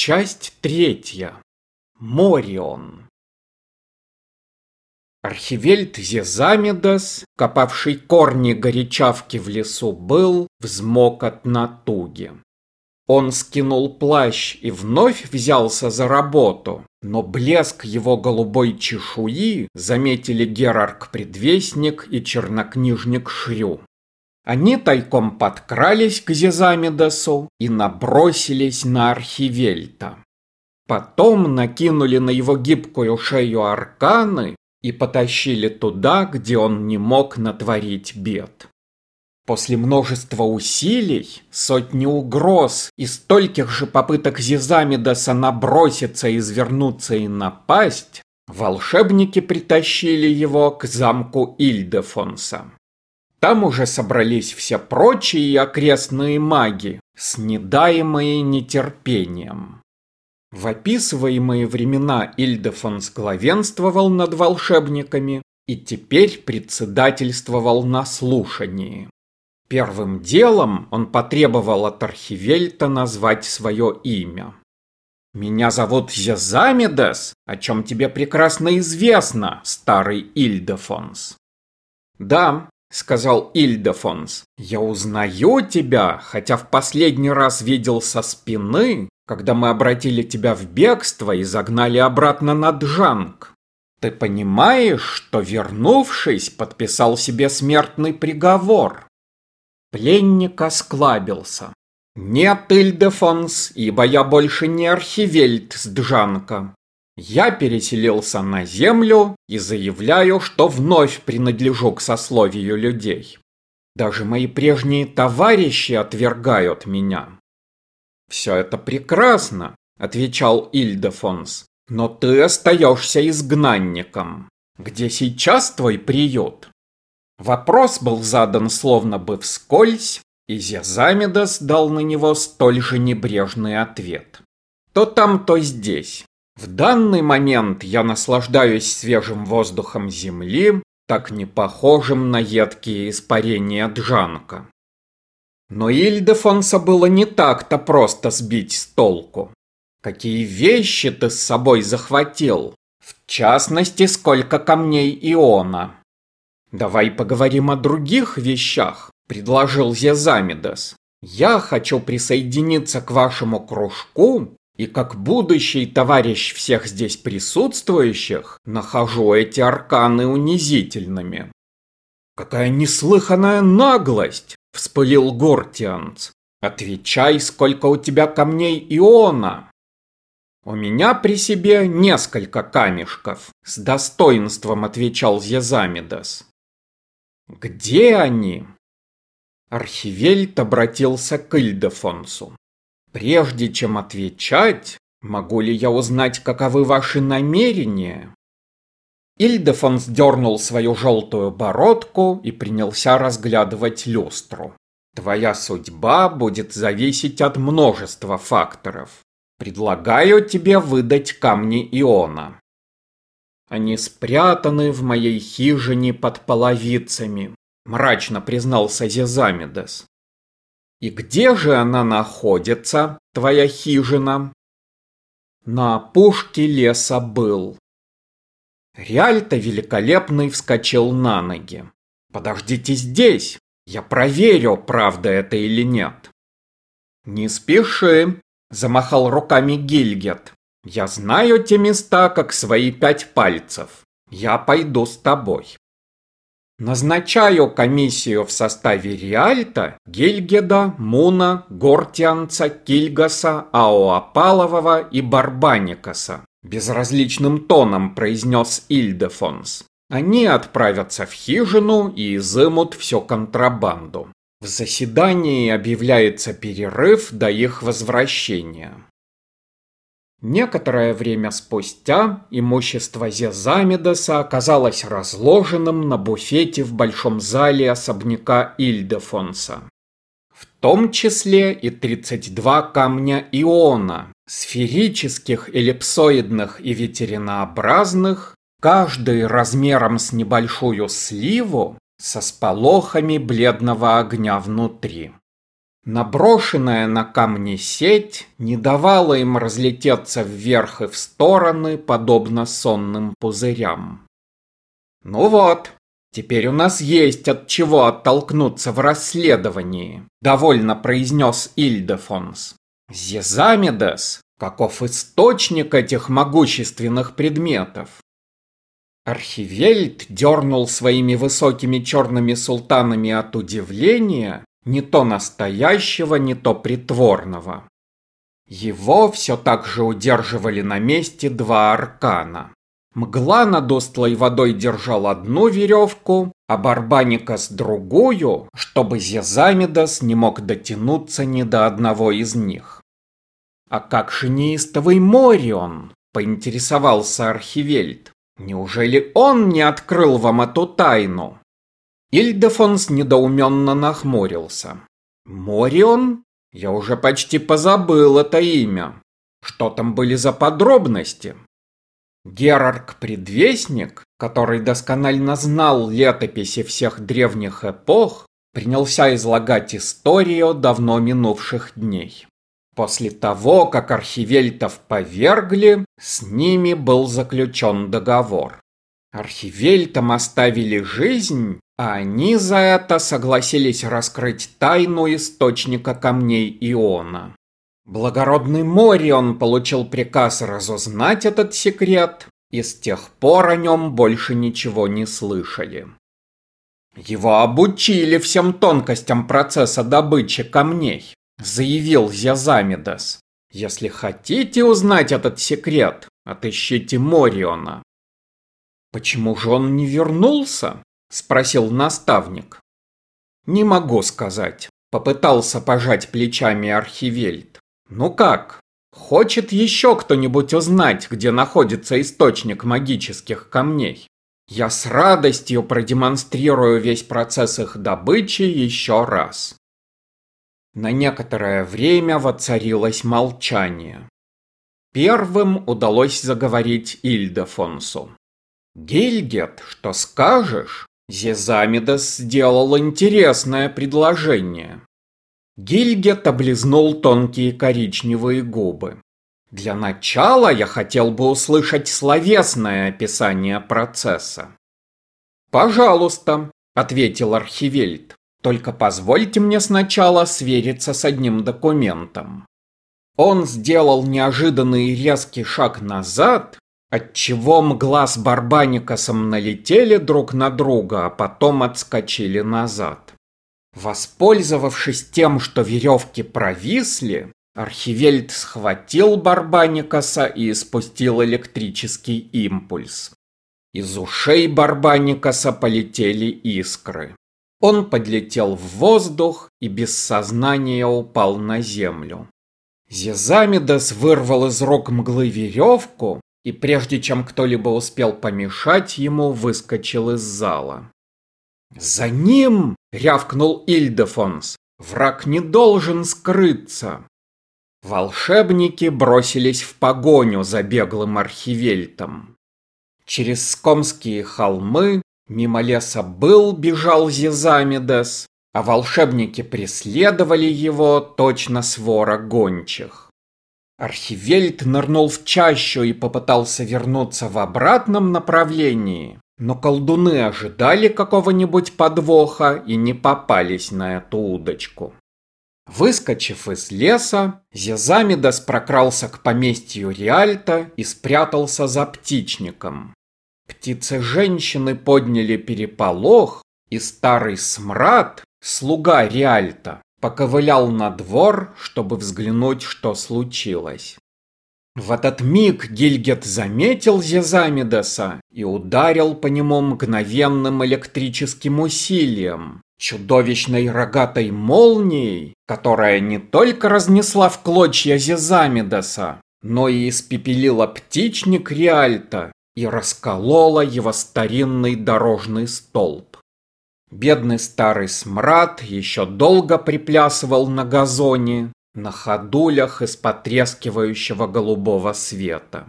Часть третья. Морион. Архивельд Зезамидас, копавший корни горячавки в лесу, был взмок от натуги. Он скинул плащ и вновь взялся за работу, но блеск его голубой чешуи заметили Герарк-предвестник и чернокнижник Шрю. Они тайком подкрались к Зизамидасу и набросились на Архивельта. Потом накинули на его гибкую шею арканы и потащили туда, где он не мог натворить бед. После множества усилий, сотни угроз и стольких же попыток Зизамидаса наброситься, извернуться и напасть, волшебники притащили его к замку Ильдефонса. Там уже собрались все прочие окрестные маги, снедаемые нетерпением. В описываемые времена Ильдефонс главенствовал над волшебниками и теперь председательствовал на слушании. Первым делом он потребовал от Архивельта назвать свое имя. «Меня зовут Зезамидес, о чем тебе прекрасно известно, старый Ильдефонс». «Да, — сказал Ильдефонс. «Я узнаю тебя, хотя в последний раз видел со спины, когда мы обратили тебя в бегство и загнали обратно на Джанг. Ты понимаешь, что, вернувшись, подписал себе смертный приговор?» Пленник осклабился. «Нет, Ильдефонс, ибо я больше не архивельт с Джанка. Я переселился на землю и заявляю, что вновь принадлежу к сословию людей. Даже мои прежние товарищи отвергают меня. Все это прекрасно, отвечал Ильдефонс, но ты остаешься изгнанником. Где сейчас твой приют? Вопрос был задан словно бы вскользь, и Зезамидас дал на него столь же небрежный ответ. То там, то здесь. В данный момент я наслаждаюсь свежим воздухом земли, так не похожим на едкие испарения Джанка. Но Ильдефонса было не так-то просто сбить с толку. Какие вещи ты с собой захватил? В частности, сколько камней Иона? Давай поговорим о других вещах, предложил Зезамидас. Я хочу присоединиться к вашему кружку и как будущий товарищ всех здесь присутствующих, нахожу эти арканы унизительными. Какая неслыханная наглость, вспылил Гортианц. Отвечай, сколько у тебя камней Иона. У меня при себе несколько камешков, с достоинством отвечал Зезамидас. Где они? Архивельт обратился к Ильдефонсу. Прежде чем отвечать, могу ли я узнать, каковы ваши намерения? Ильдефон сдернул свою желтую бородку и принялся разглядывать люстру. Твоя судьба будет зависеть от множества факторов. Предлагаю тебе выдать камни Иона. Они спрятаны в моей хижине под половицами, мрачно признался Зезамидес. И где же она находится, твоя хижина? На опушке леса был. Реальто великолепный вскочил на ноги. Подождите здесь, я проверю, правда это или нет. Не спеши, замахал руками Гильгет. Я знаю те места, как свои пять пальцев. Я пойду с тобой. Назначаю комиссию в составе Риальта, Гельгеда, Муна, Гортианца, Кильгаса, Аоапалового и Барбаникаса. Безразличным тоном произнес Ильдефонс. Они отправятся в хижину и изымут всю контрабанду. В заседании объявляется перерыв до их возвращения. Некоторое время спустя имущество Зезамидаса оказалось разложенным на буфете в большом зале особняка Ильдефонса. В том числе и 32 камня Иона, сферических, эллипсоидных и ветеринообразных, каждый размером с небольшую сливу, со сполохами бледного огня внутри. Наброшенная на камни сеть не давала им разлететься вверх и в стороны, подобно сонным пузырям. «Ну вот, теперь у нас есть от чего оттолкнуться в расследовании», — довольно произнес Ильдефонс. «Зезамидес, каков источник этих могущественных предметов?» Архивельд дернул своими высокими черными султанами от удивления, не то настоящего, не то притворного. Его все так же удерживали на месте два аркана. Мгла над остлой водой держал одну веревку, а Барбаникас другую, чтобы Зезамидас не мог дотянуться ни до одного из них. «А как же неистовый Морион?» – поинтересовался Архивельд. Неужели он не открыл вам эту тайну? Ильдефонс недоуменно нахмурился. Морион? Я уже почти позабыл это имя. Что там были за подробности? Герарк-предвестник, который досконально знал летописи всех древних эпох, принялся излагать историю давно минувших дней. После того, как архивельтов повергли, с ними был заключен договор. Архивельтам оставили жизнь, они за это согласились раскрыть тайну источника камней Иона. Благородный Морион получил приказ разузнать этот секрет, и с тех пор о нем больше ничего не слышали. Его обучили всем тонкостям процесса добычи камней заявил Зязамидас. Если хотите узнать этот секрет, отыщите Мориона. Почему же он не вернулся? Спросил наставник. Не могу сказать. Попытался пожать плечами Архивельд. Ну как? Хочет еще кто-нибудь узнать, где находится источник магических камней? Я с радостью продемонстрирую весь процесс их добычи еще раз. На некоторое время воцарилось молчание. Первым удалось заговорить Ильдефонсу. «Гильгет, что скажешь?» Зезамидас сделал интересное предложение. Гильгет облизнул тонкие коричневые губы. Для начала я хотел бы услышать словесное описание процесса. «Пожалуйста», — ответил Архивельд. Только позвольте мне сначала свериться с одним документом. Он сделал неожиданный резкий шаг назад, отчего мгла с Барбаникасом налетели друг на друга, а потом отскочили назад. Воспользовавшись тем, что веревки провисли, Архивельд схватил Барбаникаса и спустил электрический импульс. Из ушей Барбаникаса полетели искры. Он подлетел в воздух и без сознания упал на землю. Зезамидас вырвал из рук мглы веревку и прежде чем кто-либо успел помешать ему, выскочил из зала. «За ним!» — рявкнул Ильдефонс. «Враг не должен скрыться!» Волшебники бросились в погоню за беглым архивельтом. Через скомские холмы Мимо леса был бежал Зизамидес, а волшебники преследовали его точно свора гончих. Архивельт нырнул в чащу и попытался вернуться в обратном направлении, но колдуны ожидали какого-нибудь подвоха и не попались на эту удочку. Выскочив из леса, Зезамидас прокрался к поместью Риальта и спрятался за птичником. Птицы-женщины подняли переполох, и старый смрад, слуга Риальта, поковылял на двор, чтобы взглянуть, что случилось. В этот миг Гильгет заметил Зезамидаса и ударил по нему мгновенным электрическим усилием, чудовищной рогатой молнией, которая не только разнесла в клочья Зезамидаса, но и испепелила птичник Риальта и расколола его старинный дорожный столб. Бедный старый смрад еще долго приплясывал на газоне, на ходулях из потрескивающего голубого света.